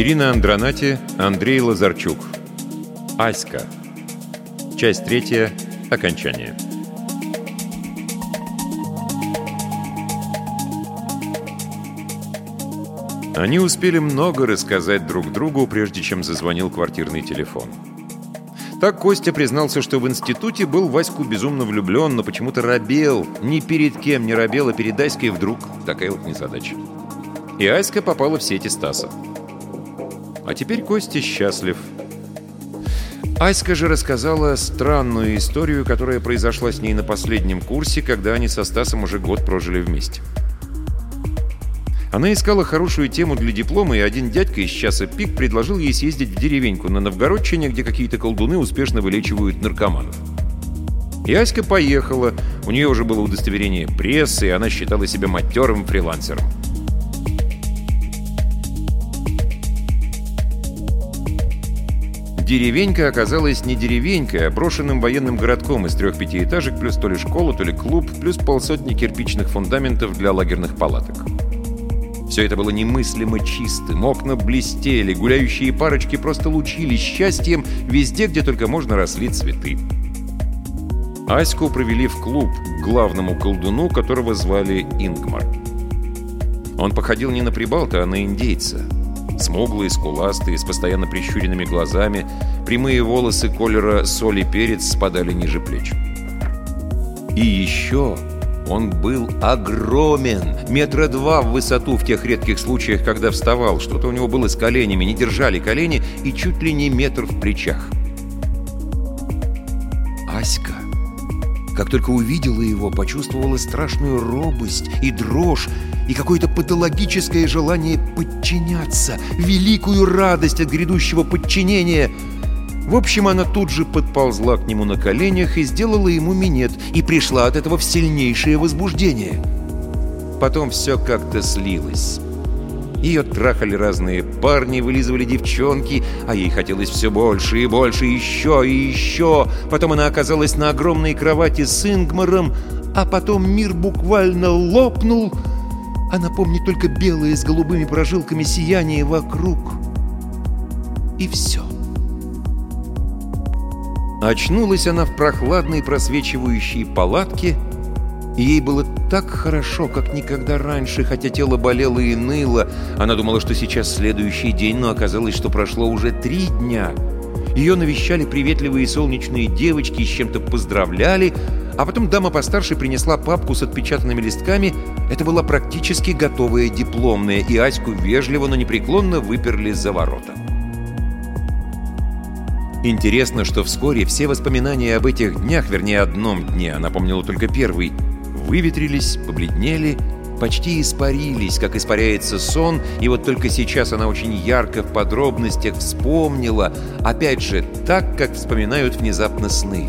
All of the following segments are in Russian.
Ирина Андронати, Андрей Лазарчук. Аська. Часть третья. Окончание. Они успели много рассказать друг другу, прежде чем зазвонил квартирный телефон. Так Костя признался, что в институте был Ваську безумно влюблен, но почему-то робел. Ни перед кем не робел, а перед Аськой вдруг такая вот незадача. И Аська попала в сети Стаса. А теперь Костя счастлив. Аська же рассказала странную историю, которая произошла с ней на последнем курсе, когда они со Стасом уже год прожили вместе. Она искала хорошую тему для диплома, и один дядька из часа пик предложил ей съездить в деревеньку на Новгородчине, где какие-то колдуны успешно вылечивают наркоманов. И Аська поехала, у нее уже было удостоверение прессы, и она считала себя матерым фрилансером. Деревенька оказалась не деревенькой, а брошенным военным городком из трех пятиэтажек, плюс то ли школа, то ли клуб, плюс полсотни кирпичных фундаментов для лагерных палаток. Все это было немыслимо чистым, окна блестели, гуляющие парочки просто лучились счастьем везде, где только можно росли цветы. Аську провели в клуб к главному колдуну, которого звали Ингмар. Он походил не на прибалта, а на индейца. Смуглый, скуластый, с постоянно прищуренными глазами, прямые волосы колера соли перец спадали ниже плеч. И еще он был огромен, метра два в высоту в тех редких случаях, когда вставал. Что-то у него было с коленями, не держали колени и чуть ли не метр в плечах. Аська, как только увидела его, почувствовала страшную робость и дрожь, и какое-то патологическое желание подчиняться, великую радость от грядущего подчинения — в общем, она тут же подползла к нему на коленях и сделала ему минет, и пришла от этого в сильнейшее возбуждение. Потом все как-то слилось. Ее трахали разные парни, вылизывали девчонки, а ей хотелось все больше и больше, еще и еще. Потом она оказалась на огромной кровати с Ингмаром, а потом мир буквально лопнул. Она помнит только белое с голубыми прожилками сияние вокруг. И все. Очнулась она в прохладной просвечивающей палатке, и ей было так хорошо, как никогда раньше, хотя тело болело и ныло. Она думала, что сейчас следующий день, но оказалось, что прошло уже три дня. Ее навещали приветливые солнечные девочки, с чем-то поздравляли, а потом дама постарше принесла папку с отпечатанными листками. Это была практически готовая дипломная, и Аську вежливо, но непреклонно выперли за ворота. Интересно, что вскоре все воспоминания об этих днях, вернее, одном дне, она помнила только первый, выветрились, побледнели, почти испарились, как испаряется сон, и вот только сейчас она очень ярко в подробностях вспомнила, опять же, так, как вспоминают внезапно сны.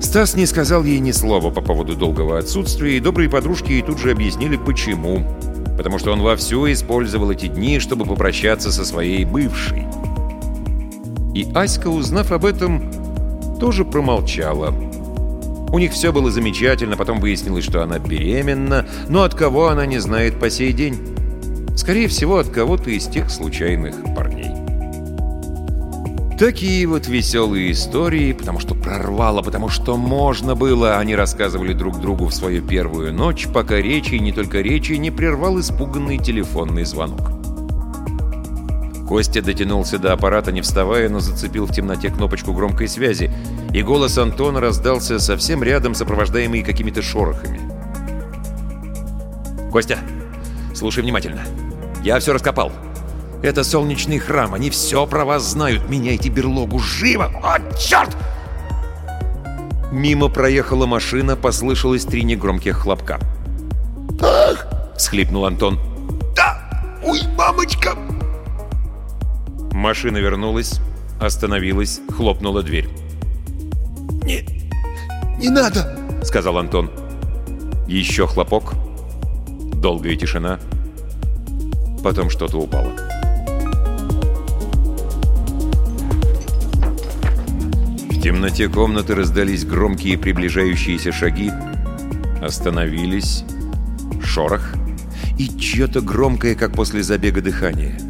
Стас не сказал ей ни слова по поводу долгого отсутствия, и добрые подружки ей тут же объяснили, почему. Потому что он вовсю использовал эти дни, чтобы попрощаться со своей бывшей. И Аська, узнав об этом, тоже промолчала. У них все было замечательно, потом выяснилось, что она беременна, но от кого она не знает по сей день. Скорее всего, от кого-то из тех случайных парней. Такие вот веселые истории, потому что прорвало, потому что можно было, они рассказывали друг другу в свою первую ночь, пока речи, и не только речи, не прервал испуганный телефонный звонок. Костя дотянулся до аппарата, не вставая, но зацепил в темноте кнопочку громкой связи, и голос Антона раздался совсем рядом, сопровождаемый какими-то шорохами. «Костя, слушай внимательно. Я все раскопал. Это солнечный храм, они все про вас знают. Меняйте берлогу живо! О, черт!» Мимо проехала машина, послышалось три негромких хлопка. «Ах!» — схлипнул Антон. «Да! Ой, мамочка!» Машина вернулась, остановилась, хлопнула дверь. «Не, не надо!» — сказал Антон. Еще хлопок. Долгая тишина. Потом что-то упало. В темноте комнаты раздались громкие приближающиеся шаги. Остановились. Шорох. И чье-то громкое, как после забега, дыхание.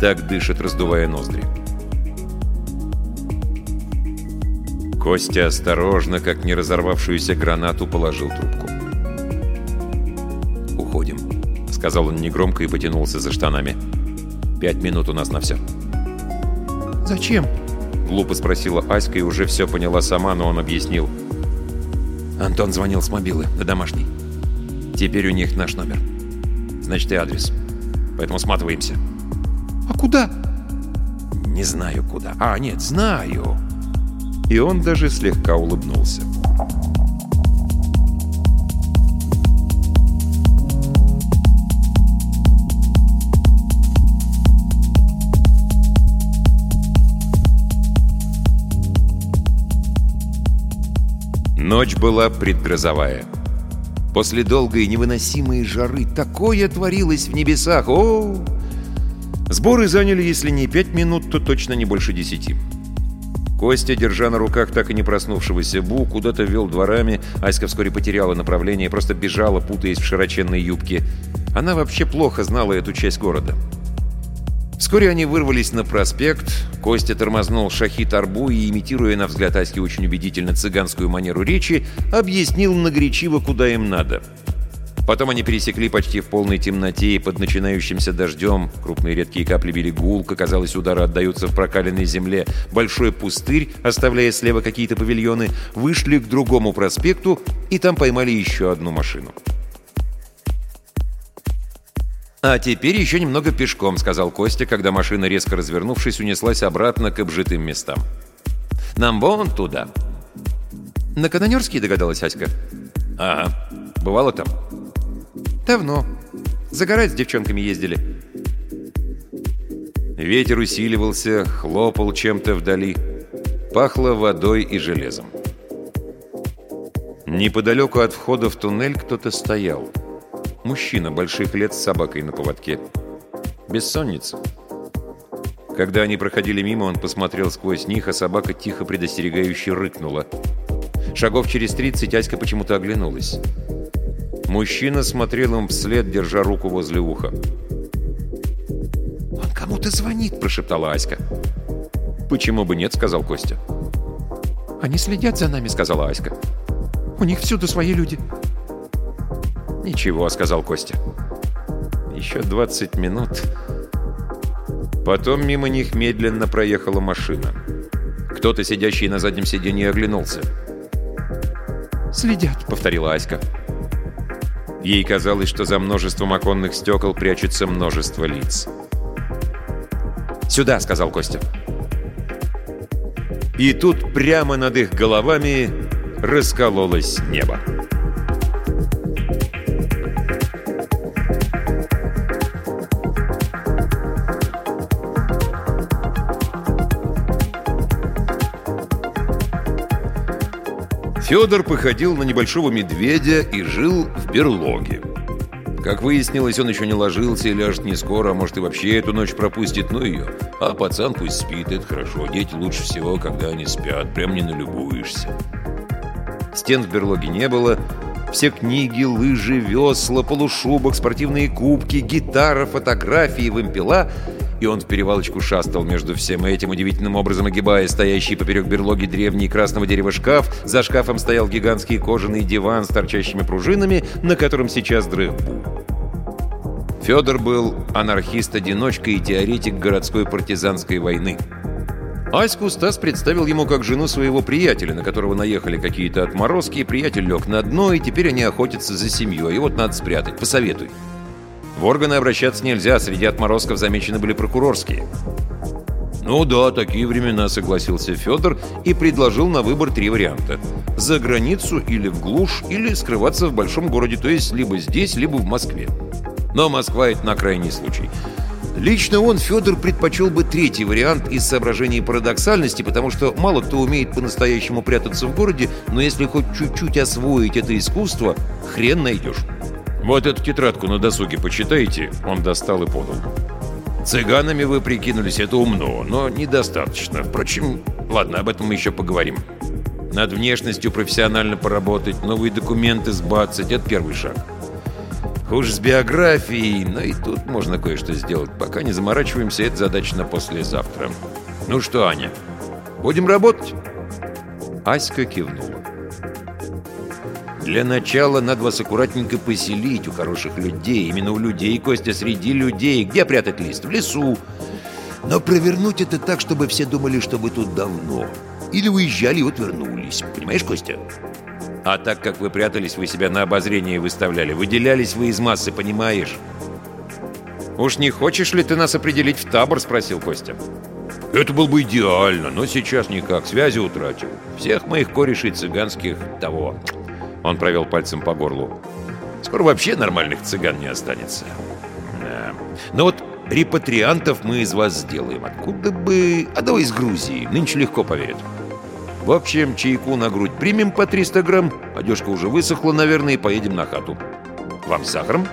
Так дышит, раздувая ноздри. Костя осторожно, как не разорвавшуюся гранату, положил трубку. «Уходим», — сказал он негромко и потянулся за штанами. «Пять минут у нас на все». «Зачем?» — глупо спросила Аська и уже все поняла сама, но он объяснил. Антон звонил с мобилы, на домашний. Теперь у них наш номер. Значит, и адрес. Поэтому сматываемся. «А куда?» Не знаю куда. А, нет, знаю. И он даже слегка улыбнулся. Ночь была предгрозовая. После долгой невыносимой жары такое творилось в небесах. О! Сборы заняли, если не пять минут, то точно не больше десяти. Костя, держа на руках так и не проснувшегося Бу, куда-то вел дворами. Аська вскоре потеряла направление, просто бежала, путаясь в широченной юбке. Она вообще плохо знала эту часть города. Вскоре они вырвались на проспект. Костя тормознул Шахид Арбу и, имитируя на взгляд Аськи очень убедительно цыганскую манеру речи, объяснил нагречиво, куда им надо. Потом они пересекли почти в полной темноте и под начинающимся дождем. Крупные редкие капли били гулко, казалось, удары отдаются в прокаленной земле. Большой пустырь, оставляя слева какие-то павильоны, вышли к другому проспекту и там поймали еще одну машину. «А теперь еще немного пешком», — сказал Костя, когда машина, резко развернувшись, унеслась обратно к обжитым местам. «Нам вон туда». «На Канонерский?» — догадалась Аська. «Ага. Бывало там?» «Давно. Загорать с девчонками ездили». Ветер усиливался, хлопал чем-то вдали. Пахло водой и железом. Неподалеку от входа в туннель кто-то стоял. Мужчина больших лет с собакой на поводке. Бессонница. Когда они проходили мимо, он посмотрел сквозь них, а собака тихо предостерегающе рыкнула. Шагов через тридцать Аська почему-то оглянулась. Мужчина смотрел им вслед, держа руку возле уха. «Он кому-то звонит», — прошептала Аська. «Почему бы нет?» — сказал Костя. «Они следят за нами», — сказала Аська. «У них всюду свои люди». «Ничего», — сказал Костя. «Еще 20 минут». Потом мимо них медленно проехала машина. Кто-то, сидящий на заднем сиденье, оглянулся. «Следят», — повторила Аська. Ей казалось, что за множеством оконных стекол прячется множество лиц. «Сюда», — сказал Костя. И тут прямо над их головами раскололось небо. Федор походил на небольшого медведя и жил в берлоге. Как выяснилось, он еще не ложился и ляжет не скоро, а может и вообще эту ночь пропустит, ну ее. А пацан пусть спит, это хорошо. Дети лучше всего, когда они спят, прям не налюбуешься. Стен в берлоге не было. Все книги, лыжи, весла, полушубок, спортивные кубки, гитара, фотографии, вымпела — и он в перевалочку шастал между всем этим, удивительным образом огибая стоящий поперек берлоги древний красного дерева шкаф. За шкафом стоял гигантский кожаный диван с торчащими пружинами, на котором сейчас дрых Федор был анархист-одиночка и теоретик городской партизанской войны. Аську Стас представил ему как жену своего приятеля, на которого наехали какие-то отморозки, и приятель лег на дно, и теперь они охотятся за семьей, и вот надо спрятать, посоветуй. В органы обращаться нельзя, среди отморозков замечены были прокурорские. «Ну да, такие времена», — согласился Федор и предложил на выбор три варианта. За границу или в глушь, или скрываться в большом городе, то есть либо здесь, либо в Москве. Но Москва — это на крайний случай. Лично он, Федор, предпочел бы третий вариант из соображений парадоксальности, потому что мало кто умеет по-настоящему прятаться в городе, но если хоть чуть-чуть освоить это искусство, хрен найдешь. «Вот эту тетрадку на досуге почитайте», — он достал и подал. «Цыганами вы прикинулись, это умно, но недостаточно. Впрочем, ладно, об этом мы еще поговорим. Над внешностью профессионально поработать, новые документы сбацать — это первый шаг. Уж с биографией, но и тут можно кое-что сделать. Пока не заморачиваемся, это задача на послезавтра. Ну что, Аня, будем работать?» Аська кивнула. «Для начала надо вас аккуратненько поселить у хороших людей. Именно у людей, Костя, среди людей. Где прятать лист? В лесу. Но провернуть это так, чтобы все думали, что вы тут давно. Или уезжали и вот вернулись. Понимаешь, Костя?» А так как вы прятались, вы себя на обозрение выставляли. Выделялись вы из массы, понимаешь? «Уж не хочешь ли ты нас определить в табор?» — спросил Костя. «Это было бы идеально, но сейчас никак. Связи утратил. Всех моих корешей цыганских того». Он провел пальцем по горлу. «Скоро вообще нормальных цыган не останется». Да. Но вот репатриантов мы из вас сделаем. Откуда бы... А давай из Грузии. Нынче легко поверят. В общем, чайку на грудь примем по 300 грамм. Одежка уже высохла, наверное, и поедем на хату. Вам с сахаром?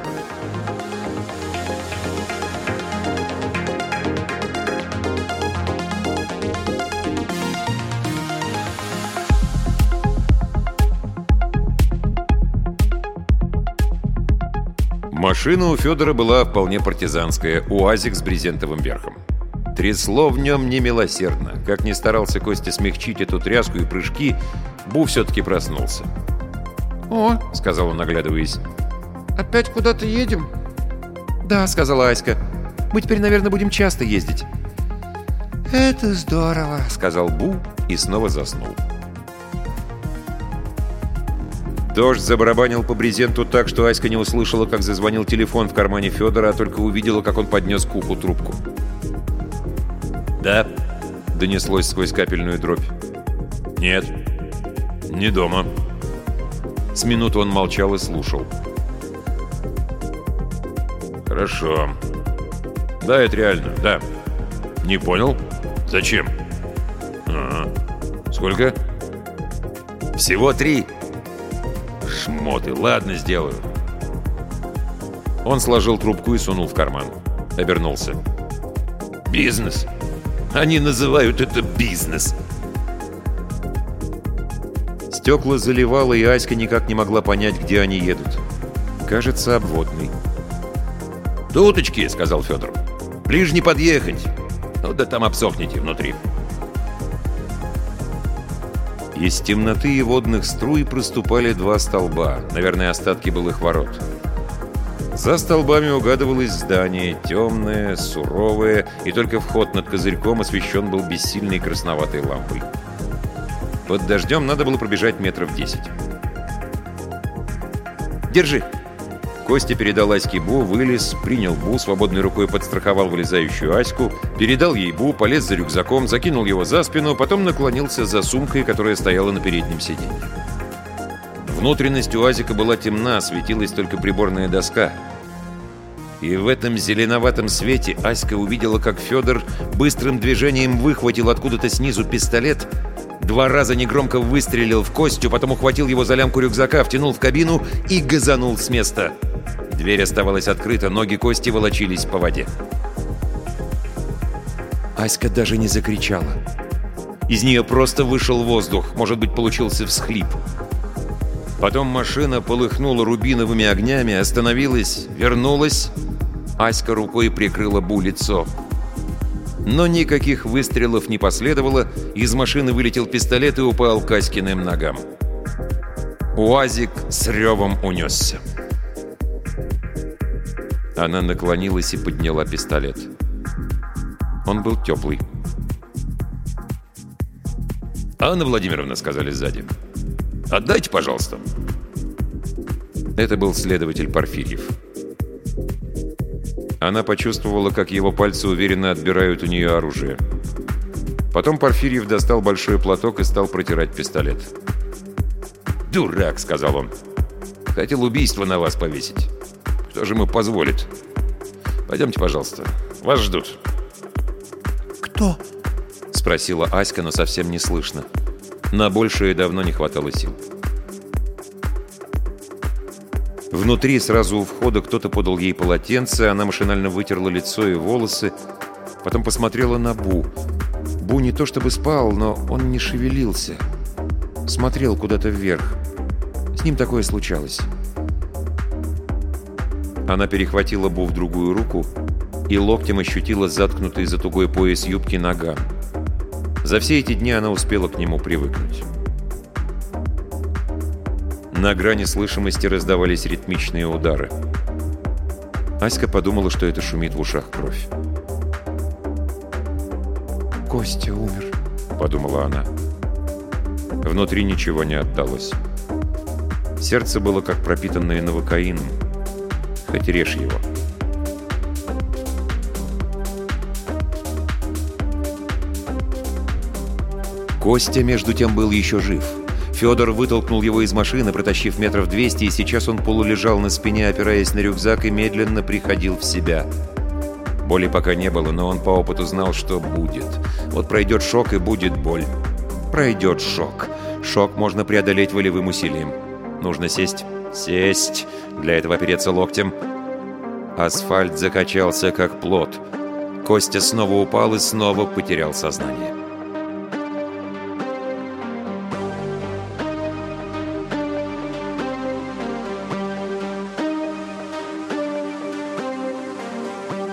Машина у Федора была вполне партизанская, УАЗик с брезентовым верхом. Трясло в нем немилосердно. Как ни старался Костя смягчить эту тряску и прыжки, Бу все-таки проснулся. «О!» — сказал он, оглядываясь. «Опять куда-то едем?» «Да», — сказала Аська. «Мы теперь, наверное, будем часто ездить». «Это здорово», — сказал Бу и снова заснул. Дождь забарабанил по брезенту так, что Аська не услышала, как зазвонил телефон в кармане Федора, а только увидела, как он поднес к уху трубку. «Да», — донеслось сквозь капельную дробь. «Нет, не дома». С минуту он молчал и слушал. «Хорошо. Да, это реально, да. Не понял? Зачем?» «Ага. Сколько?» «Всего три». «Шмоты. Ладно, сделаю». Он сложил трубку и сунул в карман. Обернулся. «Бизнес. Они называют это бизнес». Стекла заливало, и Аська никак не могла понять, где они едут. Кажется, обводный. «Туточки», — сказал Федор. «Ближе не подъехать. Ну да там обсохните внутри». Из темноты и водных струй проступали два столба, наверное, остатки былых ворот. За столбами угадывалось здание, темное, суровое, и только вход над козырьком освещен был бессильной красноватой лампой. Под дождем надо было пробежать метров десять. «Держи!» Костя передал Аське Бу, вылез, принял Бу, свободной рукой подстраховал вылезающую Аську, передал ей Бу, полез за рюкзаком, закинул его за спину, потом наклонился за сумкой, которая стояла на переднем сиденье. Внутренность УАЗика была темна, светилась только приборная доска. И в этом зеленоватом свете Аська увидела, как Федор быстрым движением выхватил откуда-то снизу пистолет, два раза негромко выстрелил в Костю, потом ухватил его за лямку рюкзака, втянул в кабину и газанул с места. Дверь оставалась открыта, ноги Кости волочились по воде. Аська даже не закричала. Из нее просто вышел воздух, может быть, получился всхлип. Потом машина полыхнула рубиновыми огнями, остановилась, вернулась. Аська рукой прикрыла Бу лицо. Но никаких выстрелов не последовало, из машины вылетел пистолет и упал к Аськиным ногам. УАЗик с ревом унесся. Она наклонилась и подняла пистолет. Он был теплый. «Анна Владимировна», — сказали сзади, — «отдайте, пожалуйста». Это был следователь Порфирьев. Она почувствовала, как его пальцы уверенно отбирают у нее оружие. Потом Порфирьев достал большой платок и стал протирать пистолет. «Дурак», — сказал он. «Хотел убийство на вас повесить. Кто же ему позволит? Пойдемте, пожалуйста. Вас ждут». «Кто?» — спросила Аська, но совсем не слышно. На большее давно не хватало сил. Внутри, сразу у входа, кто-то подал ей полотенце, она машинально вытерла лицо и волосы, потом посмотрела на Бу. Бу не то чтобы спал, но он не шевелился. Смотрел куда-то вверх. С ним такое случалось. Она перехватила Бу в другую руку и локтем ощутила заткнутый за тугой пояс юбки нога. За все эти дни она успела к нему привыкнуть. На грани слышимости раздавались ритмичные удары. Аська подумала, что это шумит в ушах кровь. «Костя умер», — подумала она. Внутри ничего не отдалось. Сердце было как пропитанное новокаином. Хоть режь его. Костя, между тем, был еще жив. Федор вытолкнул его из машины, протащив метров 200, и сейчас он полулежал на спине, опираясь на рюкзак, и медленно приходил в себя. Боли пока не было, но он по опыту знал, что будет. Вот пройдет шок, и будет боль. Пройдет шок. Шок можно преодолеть волевым усилием. Нужно сесть. Сесть. Для этого опереться локтем. Асфальт закачался, как плод. Костя снова упал и снова потерял сознание.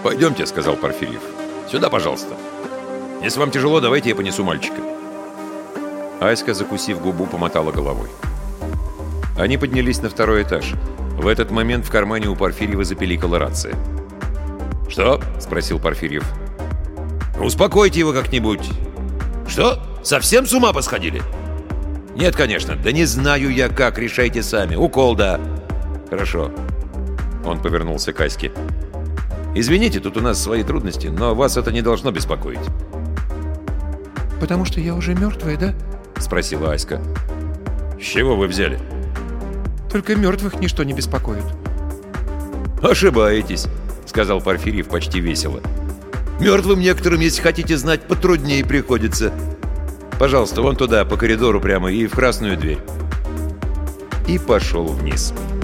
«Пойдемте», — сказал Порфирьев. «Сюда, пожалуйста. Если вам тяжело, давайте я понесу мальчика». Аська, закусив губу, помотала головой. Они поднялись на второй этаж. В этот момент в кармане у Порфирьева запеликала рация. «Что?» — спросил Порфирьев. «Успокойте его как-нибудь». «Что? Совсем с ума посходили?» «Нет, конечно. Да не знаю я как. Решайте сами. Укол, да». «Хорошо». Он повернулся к Аське. «Извините, тут у нас свои трудности, но вас это не должно беспокоить». «Потому что я уже мертвая, да?» — спросила Аська. «С чего вы взяли?» «Только мертвых ничто не беспокоит». «Ошибаетесь», — сказал Порфирьев почти весело. «Мертвым некоторым, если хотите знать, потруднее приходится. Пожалуйста, вон туда, по коридору прямо, и в красную дверь». И пошел вниз. «Вниз».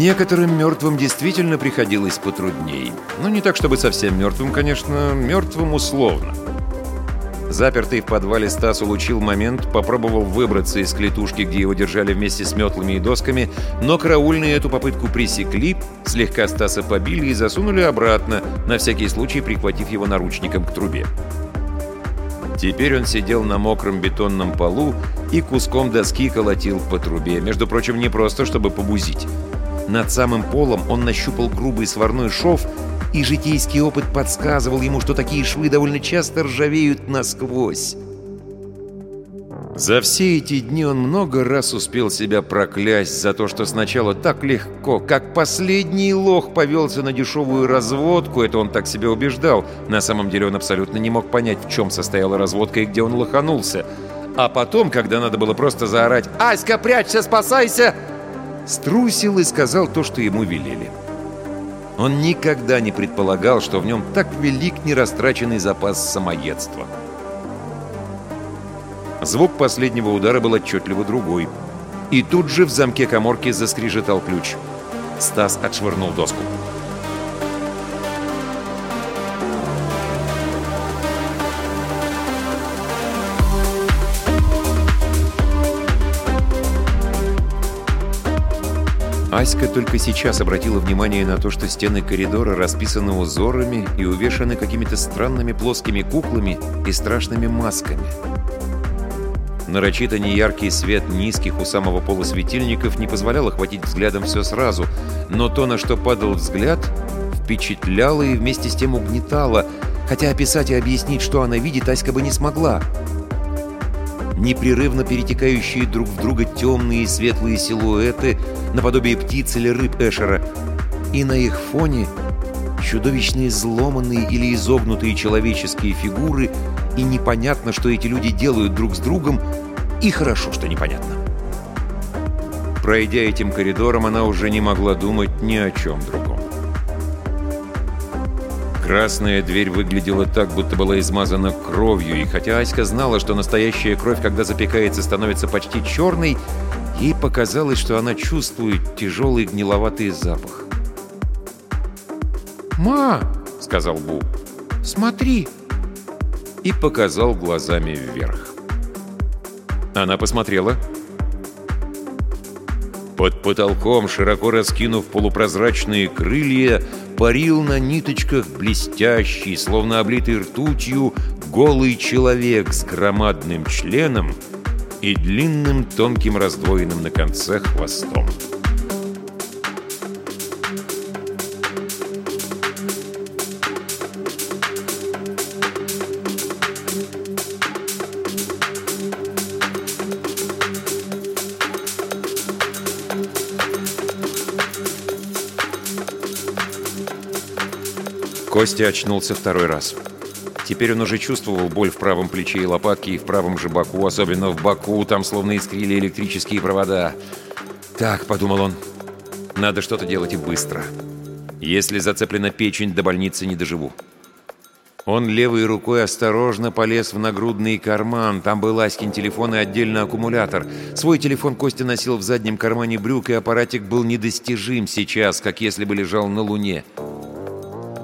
Некоторым мертвым действительно приходилось потрудней. Ну, не так, чтобы совсем мертвым, конечно, мертвым условно. Запертый в подвале Стас улучил момент, попробовал выбраться из клетушки, где его держали вместе с метлами и досками, но караульные эту попытку пресекли, слегка Стаса побили и засунули обратно, на всякий случай прихватив его наручником к трубе. Теперь он сидел на мокром бетонном полу и куском доски колотил по трубе, между прочим, не просто, чтобы побузить. Над самым полом он нащупал грубый сварной шов, и житейский опыт подсказывал ему, что такие швы довольно часто ржавеют насквозь. За все эти дни он много раз успел себя проклясть за то, что сначала так легко, как последний лох повелся на дешевую разводку, это он так себя убеждал. На самом деле он абсолютно не мог понять, в чем состояла разводка и где он лоханулся. А потом, когда надо было просто заорать «Аська, прячься, спасайся!» Струсил и сказал то, что ему велели. Он никогда не предполагал, что в нем так велик нерастраченный запас самоедства. Звук последнего удара был отчетливо другой. И тут же в замке коморки заскрежетал ключ. Стас отшвырнул доску. Аська только сейчас обратила внимание на то, что стены коридора расписаны узорами и увешаны какими-то странными плоскими куклами и страшными масками. Нарочито неяркий свет низких у самого пола светильников не позволял охватить взглядом все сразу, но то, на что падал взгляд, впечатляло и вместе с тем угнетало, хотя описать и объяснить, что она видит, Аська бы не смогла непрерывно перетекающие друг в друга темные и светлые силуэты, наподобие птиц или рыб Эшера, и на их фоне чудовищные изломанные или изогнутые человеческие фигуры, и непонятно, что эти люди делают друг с другом, и хорошо, что непонятно. Пройдя этим коридором, она уже не могла думать ни о чем другом. Красная дверь выглядела так, будто была измазана кровью, и хотя Аська знала, что настоящая кровь, когда запекается, становится почти черной, ей показалось, что она чувствует тяжелый гниловатый запах. «Ма!» — сказал Бу. Смотри!» И показал глазами вверх. Она посмотрела. Под потолком, широко раскинув полупрозрачные крылья, парил на ниточках блестящий, словно облитый ртутью, голый человек с громадным членом и длинным тонким раздвоенным на конце хвостом. Костя очнулся второй раз. Теперь он уже чувствовал боль в правом плече и лопатке, и в правом же боку, особенно в боку, там словно искрили электрические провода. «Так», — подумал он, — «надо что-то делать и быстро. Если зацеплена печень, до больницы не доживу». Он левой рукой осторожно полез в нагрудный карман. Там был Аськин телефон и отдельно аккумулятор. Свой телефон Костя носил в заднем кармане брюк, и аппаратик был недостижим сейчас, как если бы лежал на Луне.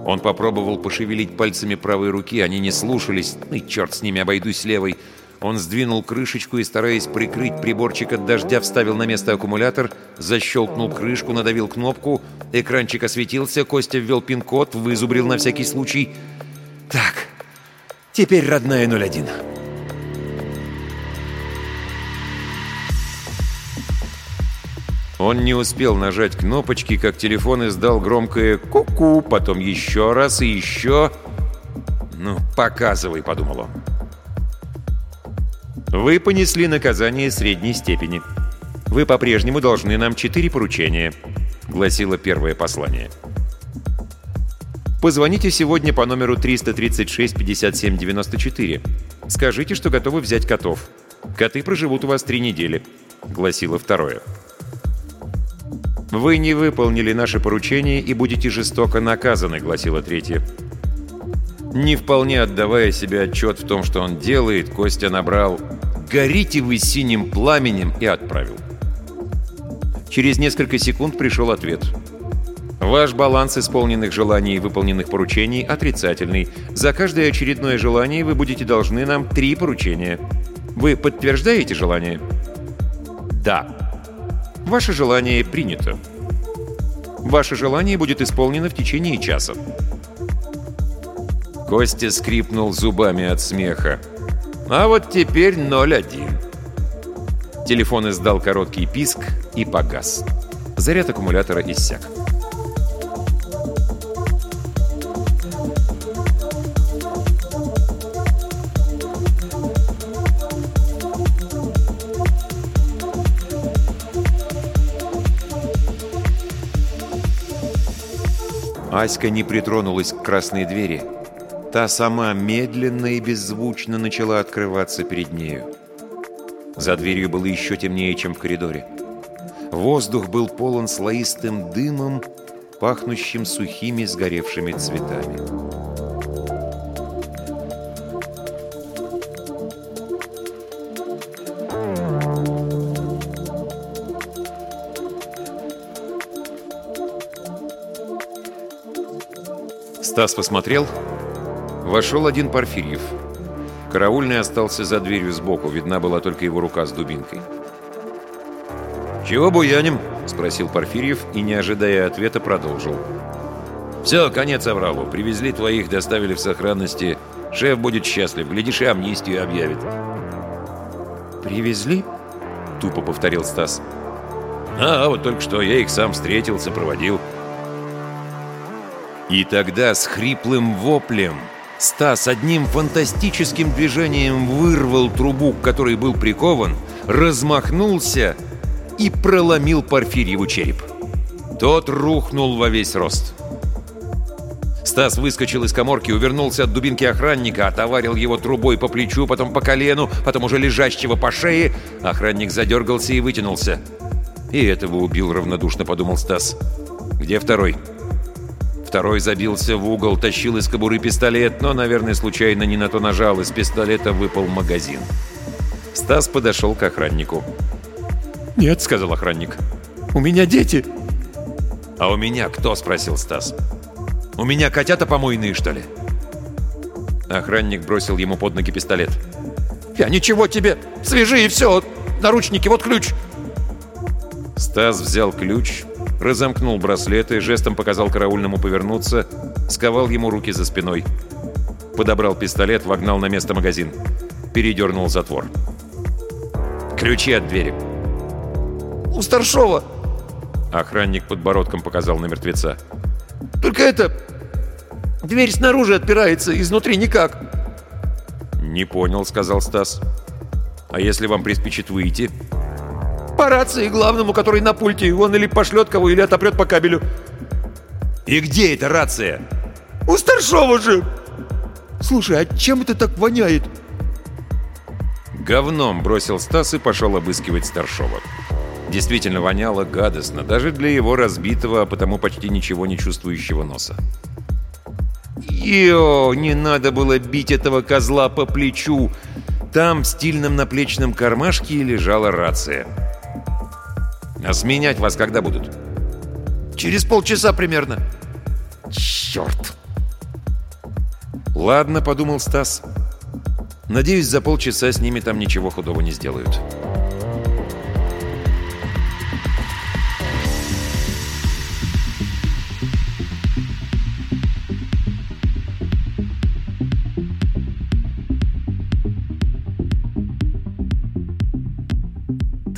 Он попробовал пошевелить пальцами правой руки, они не слушались. Ну и черт с ними, обойдусь левой. Он сдвинул крышечку и, стараясь прикрыть приборчик от дождя, вставил на место аккумулятор, защелкнул крышку, надавил кнопку, экранчик осветился, Костя ввел пин-код, вызубрил на всякий случай. «Так, теперь родная 01». Он не успел нажать кнопочки, как телефон издал громкое «ку-ку», потом еще раз и еще... «Ну, показывай», — подумал он. «Вы понесли наказание средней степени. Вы по-прежнему должны нам четыре поручения», — гласило первое послание. «Позвоните сегодня по номеру 336-57-94. Скажите, что готовы взять котов. Коты проживут у вас три недели», — гласило второе. «Вы не выполнили наше поручение и будете жестоко наказаны», — гласила третья. Не вполне отдавая себе отчет в том, что он делает, Костя набрал «Горите вы синим пламенем» и отправил. Через несколько секунд пришел ответ. Ваш баланс исполненных желаний и выполненных поручений отрицательный. За каждое очередное желание вы будете должны нам три поручения. Вы подтверждаете желание? Да. Ваше желание принято. Ваше желание будет исполнено в течение часа. Костя скрипнул зубами от смеха. А вот теперь 0-1. Телефон издал короткий писк и погас. Заряд аккумулятора иссяк. Аська не притронулась к красной двери. Та сама медленно и беззвучно начала открываться перед нею. За дверью было еще темнее, чем в коридоре. Воздух был полон слоистым дымом, пахнущим сухими сгоревшими цветами. Стас посмотрел. Вошел один Порфирьев. Караульный остался за дверью сбоку, видна была только его рука с дубинкой. «Чего буяним?» — спросил Порфирьев и, не ожидая ответа, продолжил. «Все, конец овралу. Привезли твоих, доставили в сохранности. Шеф будет счастлив. Глядишь, и амнистию объявит». «Привезли?» — тупо повторил Стас. «А, вот только что я их сам встретил, сопроводил». И тогда с хриплым воплем Стас одним фантастическим движением вырвал трубу, к которой был прикован, размахнулся и проломил Порфирьеву череп. Тот рухнул во весь рост. Стас выскочил из коморки, увернулся от дубинки охранника, отоварил его трубой по плечу, потом по колену, потом уже лежащего по шее. Охранник задергался и вытянулся. «И этого убил равнодушно», — подумал Стас. «Где второй?» Второй забился в угол, тащил из кобуры пистолет, но, наверное, случайно не на то нажал, из пистолета выпал магазин. Стас подошел к охраннику. «Нет», — сказал охранник. «У меня дети». «А у меня кто?» — спросил Стас. «У меня котята помойные, что ли?» Охранник бросил ему под ноги пистолет. «Я ничего тебе! Свяжи и все! Наручники, вот ключ!» Стас взял ключ, разомкнул браслеты, жестом показал караульному повернуться, сковал ему руки за спиной. Подобрал пистолет, вогнал на место магазин. Передернул затвор. «Ключи от двери!» «У старшова!» Охранник подбородком показал на мертвеца. «Только это... Дверь снаружи отпирается, изнутри никак!» «Не понял», — сказал Стас. «А если вам приспичит выйти?» «По рации главному, который на пульте. Он или пошлет кого, или отопрет по кабелю». «И где эта рация?» «У старшова же!» «Слушай, а чем это так воняет?» Говном бросил Стас и пошел обыскивать старшова. Действительно воняло гадостно, даже для его разбитого, а потому почти ничего не чувствующего носа. Йо, не надо было бить этого козла по плечу. Там в стильном наплечном кармашке лежала рация. А сменять вас когда будут? Через полчаса примерно. Черт! Ладно, подумал Стас. Надеюсь, за полчаса с ними там ничего худого не сделают.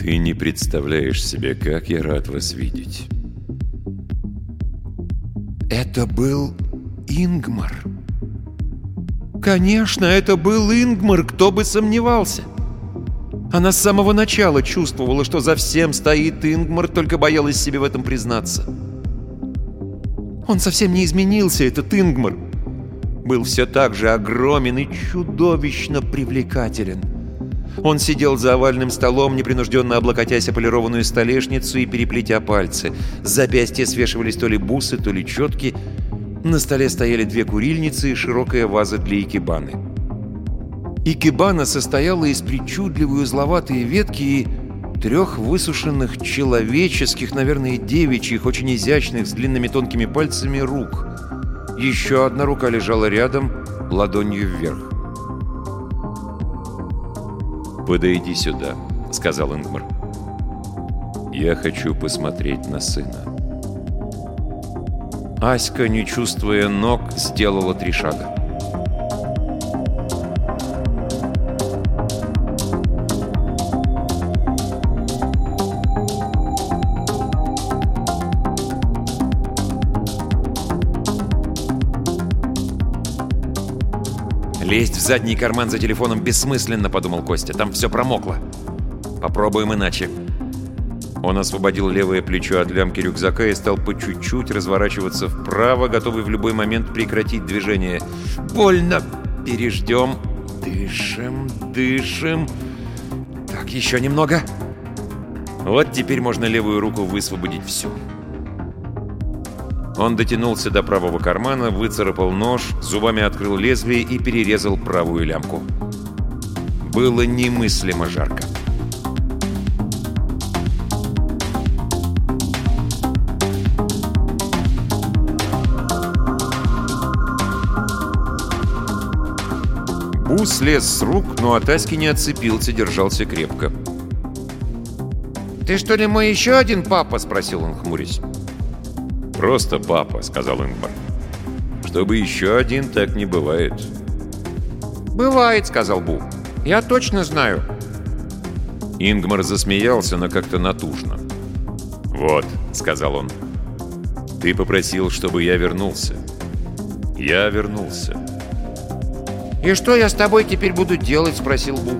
Ты не представляешь себе, как я рад вас видеть. Это был Ингмар. Конечно, это был Ингмар, кто бы сомневался. Она с самого начала чувствовала, что за всем стоит Ингмар, только боялась себе в этом признаться. Он совсем не изменился, этот Ингмар. Был все так же огромен и чудовищно привлекателен. Он сидел за овальным столом, непринужденно облокотясь о полированную столешницу и переплетя пальцы. С запястья свешивались то ли бусы, то ли четки. На столе стояли две курильницы и широкая ваза для икебаны. Икебана состояла из причудливой узловатой ветки и трех высушенных человеческих, наверное, девичьих, очень изящных, с длинными тонкими пальцами рук. Еще одна рука лежала рядом, ладонью вверх. «Подойди сюда», — сказал Ингмар. «Я хочу посмотреть на сына». Аська, не чувствуя ног, сделала три шага. «Лезть в задний карман за телефоном бессмысленно», — подумал Костя. «Там все промокло. Попробуем иначе». Он освободил левое плечо от лямки рюкзака и стал по чуть-чуть разворачиваться вправо, готовый в любой момент прекратить движение. «Больно! Переждем! Дышим, дышим! Так, еще немного!» Вот теперь можно левую руку высвободить всю. Он дотянулся до правого кармана, выцарапал нож, зубами открыл лезвие и перерезал правую лямку. Было немыслимо жарко. Бу слез с рук, но от Аськи не отцепился, держался крепко. «Ты что ли мой еще один папа?» — спросил он, хмурясь. «Просто папа», — сказал Ингмар. «Чтобы еще один, так не бывает». «Бывает», — сказал Бу. «Я точно знаю». Ингмар засмеялся, но как-то натужно. «Вот», — сказал он, — «ты попросил, чтобы я вернулся. Я вернулся». «И что я с тобой теперь буду делать?» — спросил Бу.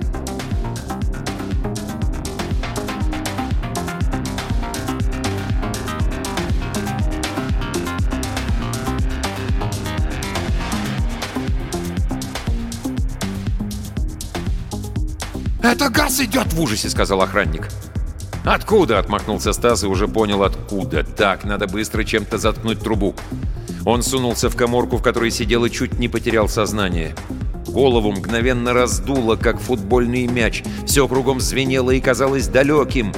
Газ идет!» — в ужасе сказал охранник. «Откуда?» — отмахнулся Стас и уже понял, откуда. «Так, надо быстро чем-то заткнуть трубу». Он сунулся в коморку, в которой сидел и чуть не потерял сознание. Голову мгновенно раздуло, как футбольный мяч. Все кругом звенело и казалось далеким.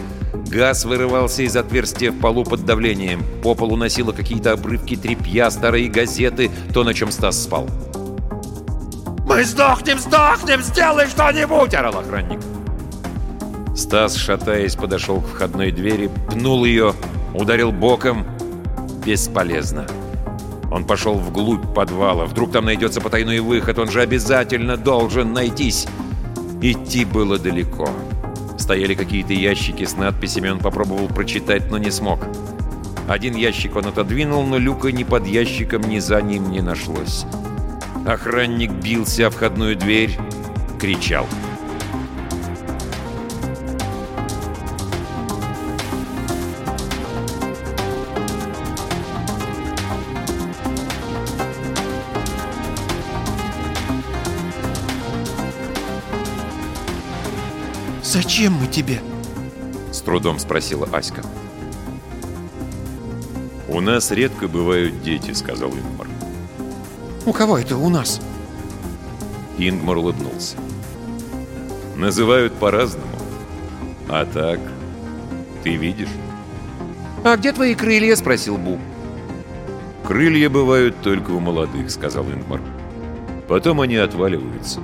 Газ вырывался из отверстия в полу под давлением. По полу носило какие-то обрывки тряпья, старые газеты, то, на чем Стас спал. «Мы сдохнем, сдохнем! Сделай что-нибудь!» — орал охранник. Стас, шатаясь, подошел к входной двери, пнул ее, ударил боком. Бесполезно. Он пошел вглубь подвала. Вдруг там найдется потайной выход. Он же обязательно должен найтись. Идти было далеко. Стояли какие-то ящики с надписями. Он попробовал прочитать, но не смог. Один ящик он отодвинул, но люка ни под ящиком, ни за ним не нашлось. Охранник бился о входную дверь, кричал. «Зачем мы тебе?» С трудом спросила Аська. «У нас редко бывают дети», — сказал Ингмар. «У кого это у нас?» Ингмар улыбнулся. «Называют по-разному. А так, ты видишь?» «А где твои крылья?» — спросил Бу. «Крылья бывают только у молодых», — сказал Ингмар. «Потом они отваливаются».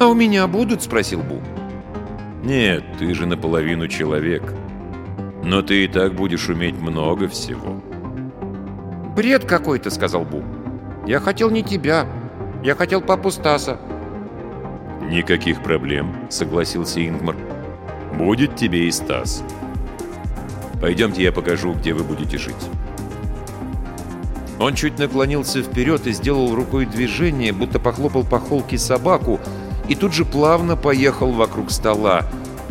«А у меня будут?» — спросил Бу. «Нет, ты же наполовину человек. Но ты и так будешь уметь много всего». «Бред какой-то», — сказал Бу. «Я хотел не тебя. Я хотел папу Стаса». «Никаких проблем», — согласился Ингмар. «Будет тебе и Стас. Пойдемте я покажу, где вы будете жить». Он чуть наклонился вперед и сделал рукой движение, будто похлопал по холке собаку, и тут же плавно поехал вокруг стола.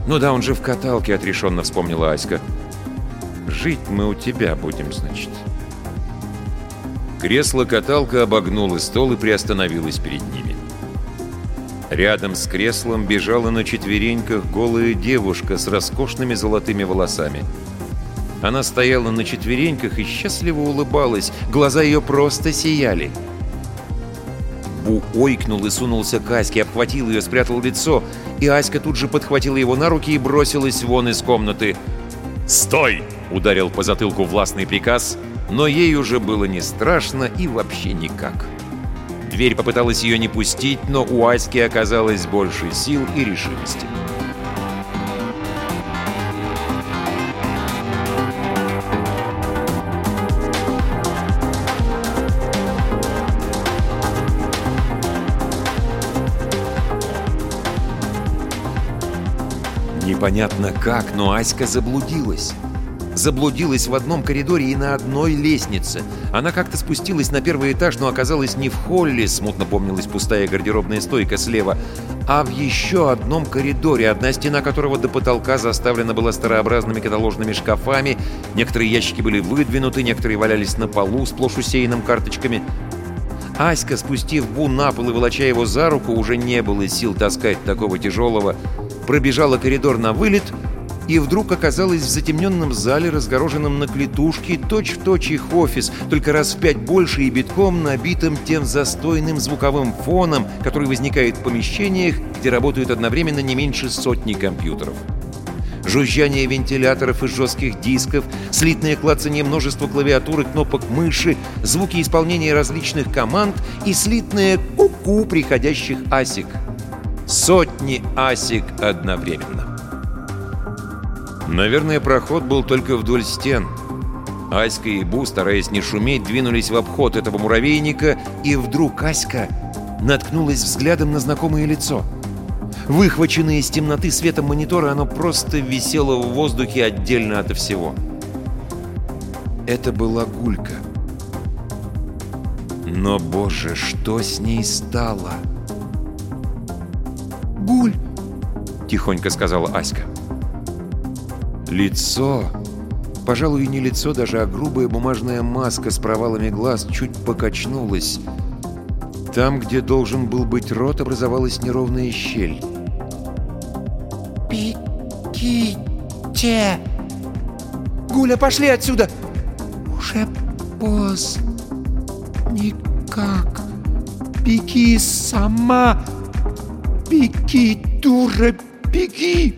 «Ну да, он же в каталке», — отрешенно вспомнила Аська. «Жить мы у тебя будем, значит». Кресло-каталка обогнуло стол и приостановилось перед ними. Рядом с креслом бежала на четвереньках голая девушка с роскошными золотыми волосами. Она стояла на четвереньках и счастливо улыбалась, глаза ее просто сияли. Бу ойкнул и сунулся к Аське, обхватил ее, спрятал лицо, и Аська тут же подхватила его на руки и бросилась вон из комнаты. «Стой!» — ударил по затылку властный приказ, но ей уже было не страшно и вообще никак. Дверь попыталась ее не пустить, но у Аськи оказалось больше сил и решимости. Непонятно как, но Аська заблудилась. Заблудилась в одном коридоре и на одной лестнице. Она как-то спустилась на первый этаж, но оказалась не в холле, смутно помнилась пустая гардеробная стойка слева, а в еще одном коридоре, одна стена которого до потолка заставлена была старообразными каталожными шкафами, некоторые ящики были выдвинуты, некоторые валялись на полу, сплошь усеянным карточками. Аська, спустив Бу на пол и волоча его за руку, уже не было сил таскать такого тяжелого, пробежала коридор на вылет и вдруг оказалась в затемненном зале, разгороженном на клетушке, точь-в-точь их офис, только раз в пять больше и битком набитым тем застойным звуковым фоном, который возникает в помещениях, где работают одновременно не меньше сотни компьютеров. Жужжание вентиляторов из жестких дисков, слитное клацание множества клавиатур и кнопок мыши, звуки исполнения различных команд и слитное ку-ку приходящих асик — Сотни асик одновременно. Наверное, проход был только вдоль стен. Аська и Бу, стараясь не шуметь, двинулись в обход этого муравейника, и вдруг Аська наткнулась взглядом на знакомое лицо. Выхваченное из темноты светом монитора, оно просто висело в воздухе отдельно от всего. Это была Гулька. Но, боже, что с ней стало? — «Гуль!» — тихонько сказала Аська. Лицо... Пожалуй, не лицо даже, а грубая бумажная маска с провалами глаз чуть покачнулась. Там, где должен был быть рот, образовалась неровная щель. «Бегите!» «Гуля, пошли отсюда!» «Уже поздно. Никак. Беги сама!» «Беги, дура, беги!»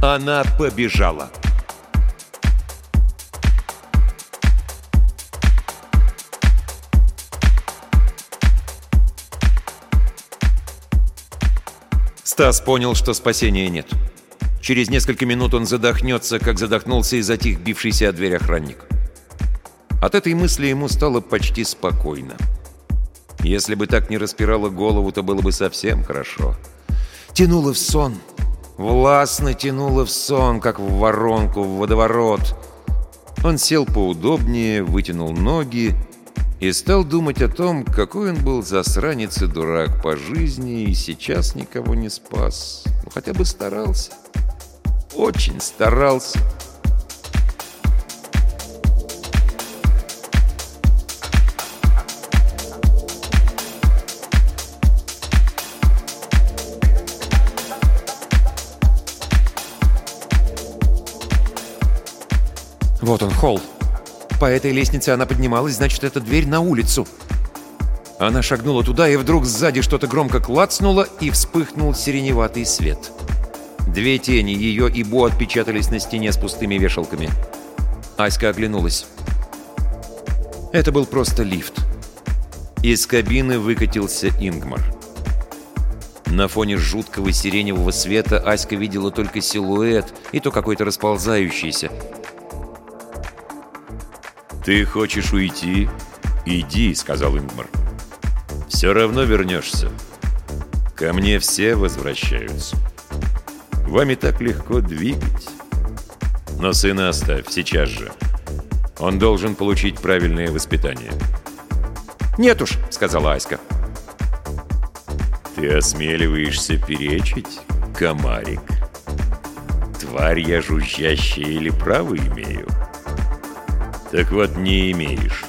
Она побежала. Стас понял, что спасения нет. Через несколько минут он задохнется, как задохнулся и затих бившийся о дверь охранник. От этой мысли ему стало почти спокойно. Если бы так не распирало голову, то было бы совсем хорошо. Тянуло в сон. Властно тянуло в сон, как в воронку, в водоворот. Он сел поудобнее, вытянул ноги и стал думать о том, какой он был засранец и дурак по жизни и сейчас никого не спас. Ну, хотя бы старался. Очень старался. Вот он, холл. По этой лестнице она поднималась, значит, это дверь на улицу. Она шагнула туда, и вдруг сзади что-то громко клацнуло, и вспыхнул сиреневатый свет. Две тени, ее и Бу, отпечатались на стене с пустыми вешалками. Аська оглянулась. Это был просто лифт. Из кабины выкатился Ингмар. На фоне жуткого сиреневого света Аська видела только силуэт, и то какой-то расползающийся. «Ты хочешь уйти? Иди», — сказал Ингмар. «Все равно вернешься. Ко мне все возвращаются. Вами так легко двигать. Но сына оставь сейчас же. Он должен получить правильное воспитание». «Нет уж», — сказала Аська. «Ты осмеливаешься перечить, комарик? Тварь я жужжащая или право имею?» Так вот, не имеешь.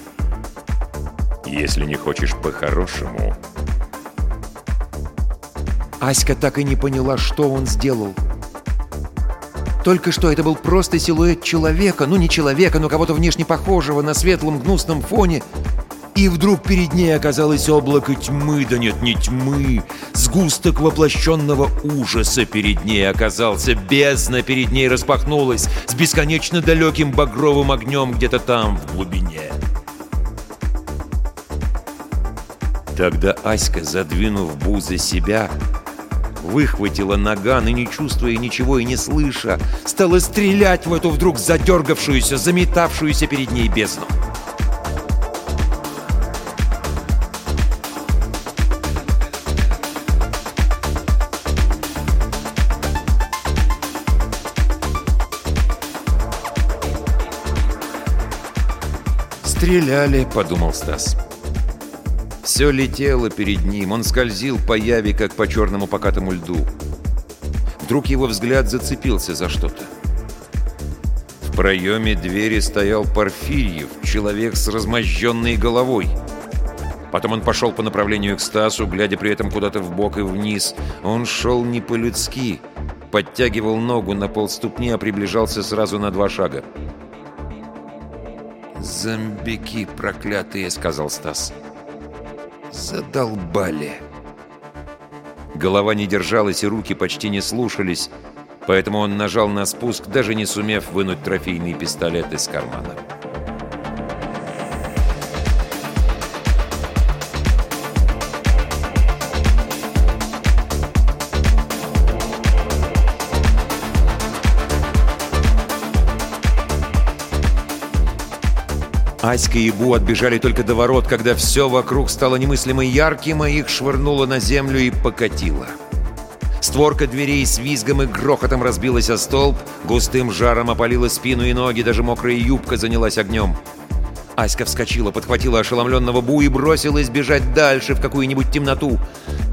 Если не хочешь по-хорошему... Аська так и не поняла, что он сделал. Только что это был просто силуэт человека, ну не человека, но кого-то внешне похожего на светлом гнусном фоне — и вдруг перед ней оказалось облако тьмы, да нет, не тьмы. Сгусток воплощенного ужаса перед ней оказался. Бездна перед ней распахнулась с бесконечно далеким багровым огнем где-то там, в глубине. Тогда Аська, задвинув Бу за себя, выхватила наган и, не чувствуя ничего и не слыша, стала стрелять в эту вдруг задергавшуюся, заметавшуюся перед ней бездну. «Стреляли», — подумал Стас. Все летело перед ним, он скользил по яви, как по черному покатому льду. Вдруг его взгляд зацепился за что-то. В проеме двери стоял Порфирьев, человек с размозженной головой. Потом он пошел по направлению к Стасу, глядя при этом куда-то в бок и вниз. Он шел не по-людски, подтягивал ногу на полступни, а приближался сразу на два шага. «Зомбики проклятые», — сказал Стас. «Задолбали». Голова не держалась, и руки почти не слушались, поэтому он нажал на спуск, даже не сумев вынуть трофейный пистолет из кармана. Аська и Бу отбежали только до ворот, когда все вокруг стало немыслимо ярким, а их швырнуло на землю и покатило. Створка дверей с визгом и грохотом разбилась о столб, густым жаром опалила спину и ноги, даже мокрая юбка занялась огнем. Аська вскочила, подхватила ошеломленного Бу и бросилась бежать дальше, в какую-нибудь темноту.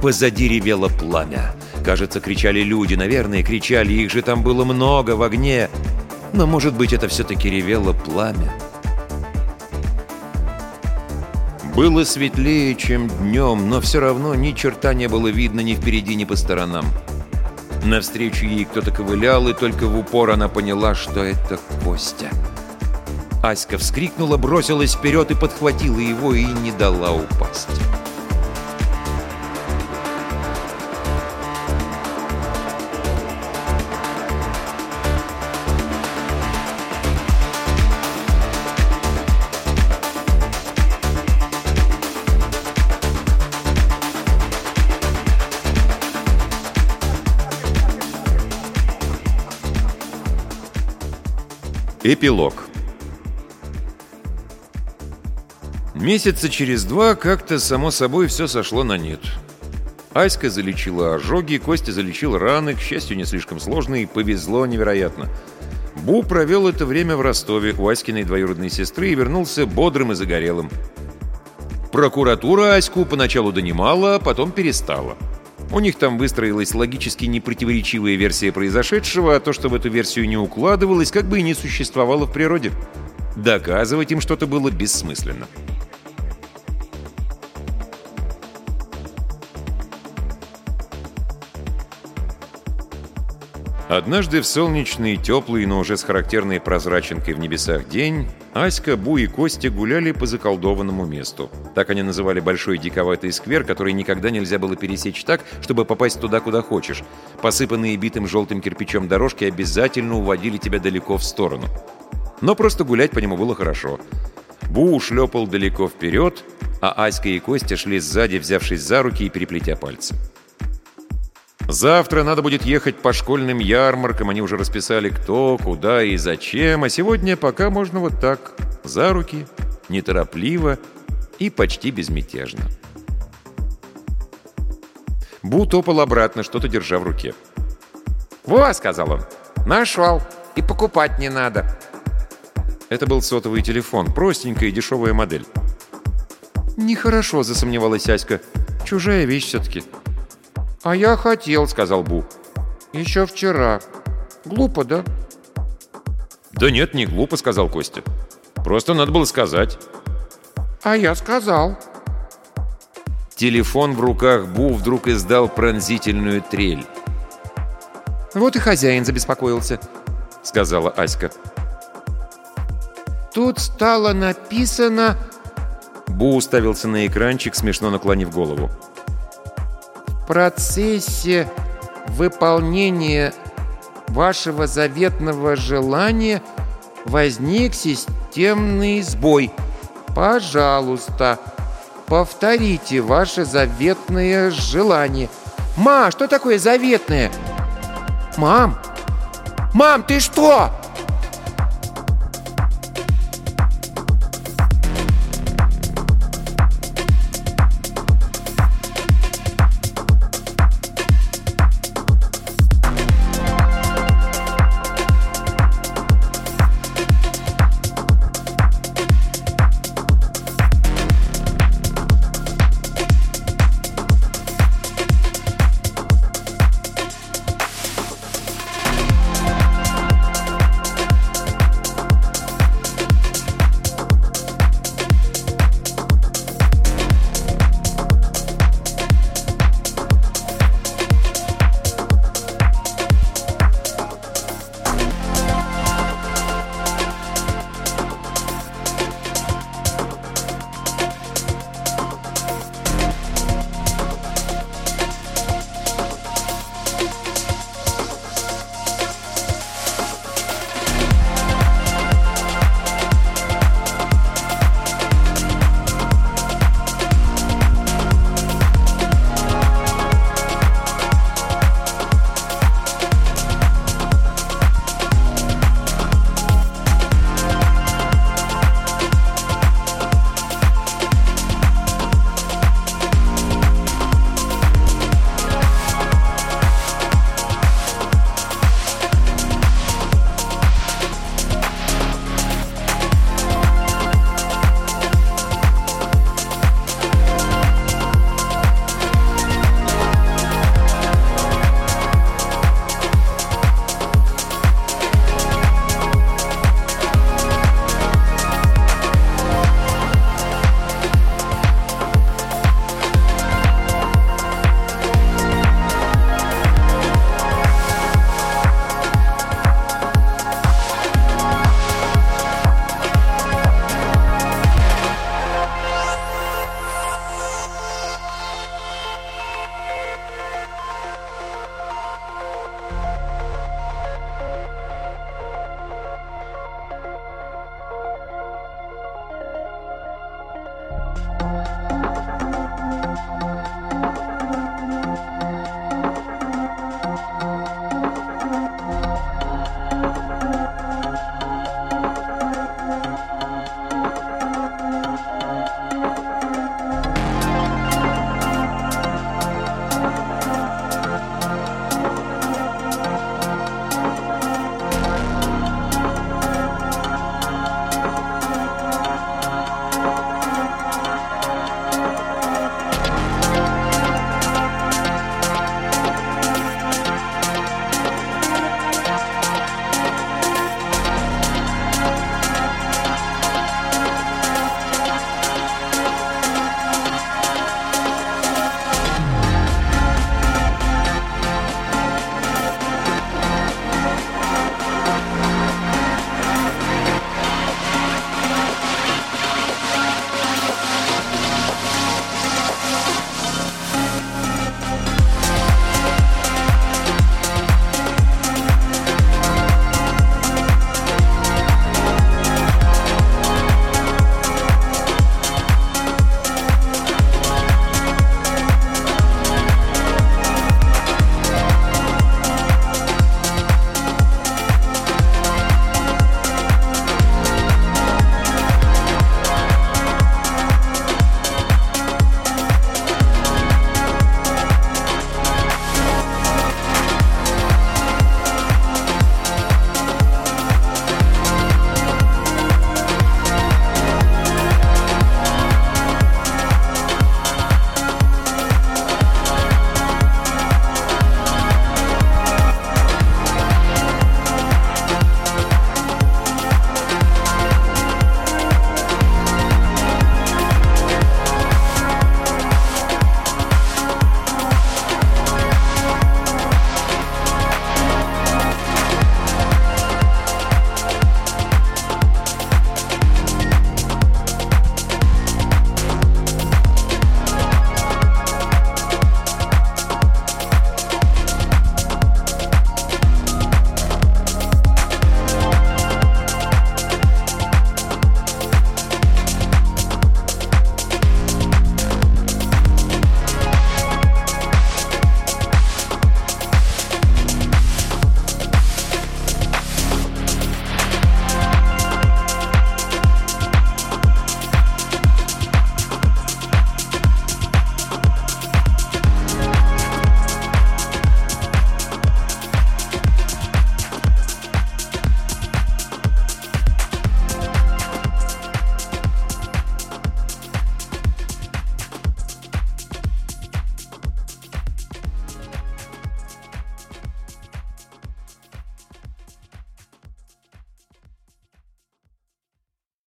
Позади ревело пламя. Кажется, кричали люди, наверное, кричали, их же там было много в огне. Но, может быть, это все-таки ревело пламя. Было светлее, чем днем, но все равно ни черта не было видно ни впереди, ни по сторонам. Навстречу ей кто-то ковылял, и только в упор она поняла, что это Костя. Аська вскрикнула, бросилась вперед и подхватила его, и не дала упасть. Эпилог Месяца через два как-то само собой все сошло на нет. Аська залечила ожоги, Костя залечил раны, к счастью, не слишком сложные, повезло невероятно. Бу провел это время в Ростове у Аськиной двоюродной сестры и вернулся бодрым и загорелым. Прокуратура Аську поначалу донимала, а потом перестала. У них там выстроилась логически непротиворечивая версия произошедшего, а то, что в эту версию не укладывалось, как бы и не существовало в природе. Доказывать им что-то было бессмысленно. Однажды в солнечный, теплый, но уже с характерной прозраченкой в небесах день, Аська, Бу и Костя гуляли по заколдованному месту. Так они называли большой диковатый сквер, который никогда нельзя было пересечь так, чтобы попасть туда, куда хочешь. Посыпанные битым желтым кирпичом дорожки обязательно уводили тебя далеко в сторону. Но просто гулять по нему было хорошо. Бу шлепал далеко вперед, а Аська и Костя шли сзади, взявшись за руки и переплетя пальцы. Завтра надо будет ехать по школьным ярмаркам, они уже расписали кто, куда и зачем, а сегодня пока можно вот так, за руки, неторопливо и почти безмятежно. Бу топал обратно, что-то держа в руке. «Во!» — сказал он. «Нашел! И покупать не надо!» Это был сотовый телефон, простенькая и дешевая модель. «Нехорошо», — засомневалась Аська. «Чужая вещь все-таки». «А я хотел», — сказал Бу. «Еще вчера. Глупо, да?» «Да нет, не глупо», — сказал Костя. «Просто надо было сказать». «А я сказал». Телефон в руках Бу вдруг издал пронзительную трель. «Вот и хозяин забеспокоился», — сказала Аська. «Тут стало написано...» Бу уставился на экранчик, смешно наклонив голову процессе выполнения вашего заветного желания возник системный сбой. Пожалуйста, повторите ваше заветное желание. Ма, что такое заветное? Мам! Мам, ты что?